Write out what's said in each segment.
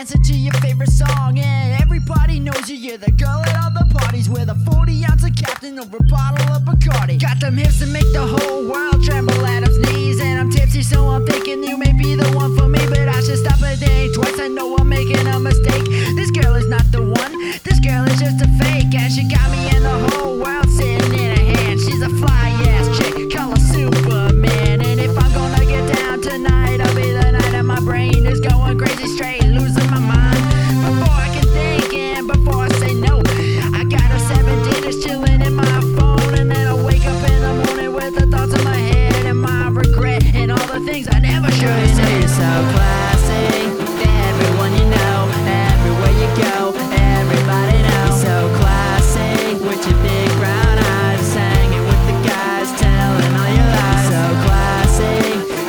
dancing to your favorite song. And everybody knows you, you're the girl at all the parties. With a 40 ounce of Captain over a bottle of Bacardi. Got them hips to make the whole world tremble at his knees. And I'm tipsy, so I'm thinking you may be the one for me. But I should stop things I never should have said. You're so classy. Everyone you know, everywhere you go, everybody knows. You're So classy with your big brown eyes, hanging with the guys, telling all your lies. So classy,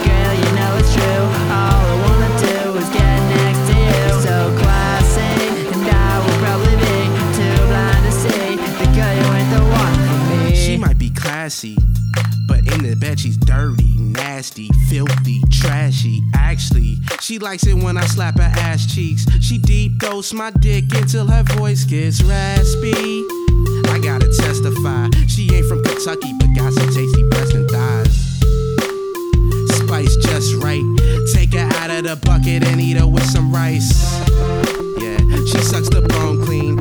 girl, you know it's true. All I wanna do is get next to you. So classy, and I will probably be too blind to see the girl you ain't the one for me. She might be classy, but in the bed she's dirty, nasty, filthy, trashy. Actually, she likes it when I slap her ass cheeks. She deep dose my dick until her voice gets raspy. I gotta testify, she ain't from Kentucky, but got some tasty breasts and thighs. Spice just right. Take her out of the bucket and eat her with some rice. Yeah, she sucks the bone clean.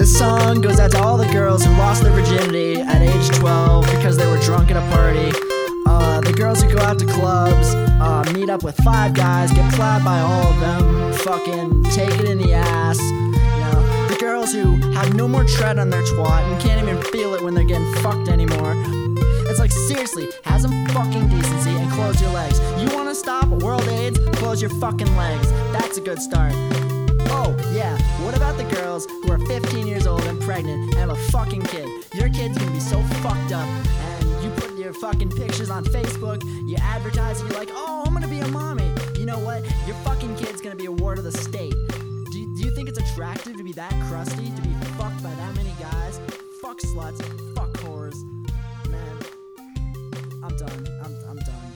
This song goes out to all the girls who lost their virginity at age 12 because they were drunk at a party. Uh, the girls who go out to clubs, uh, meet up with five guys, get plowed by all of them, fucking take it in the ass. You know, the girls who have no more tread on their twat and can't even feel it when they're getting fucked anymore. It's like seriously, have some fucking decency and close your legs. You wanna stop world AIDS? Close your fucking legs. That's a good start. Oh, yeah, what about the girls who are 15 years old and pregnant and have a fucking kid? Your kid's gonna be so fucked up, and you put your fucking pictures on Facebook, you advertise, and you're like, oh, I'm gonna be a mommy. You know what? Your fucking kid's gonna be a ward of the state. Do you, do you think it's attractive to be that crusty, to be fucked by that many guys? Fuck sluts, fuck whores. Man, I'm done. I'm, I'm done.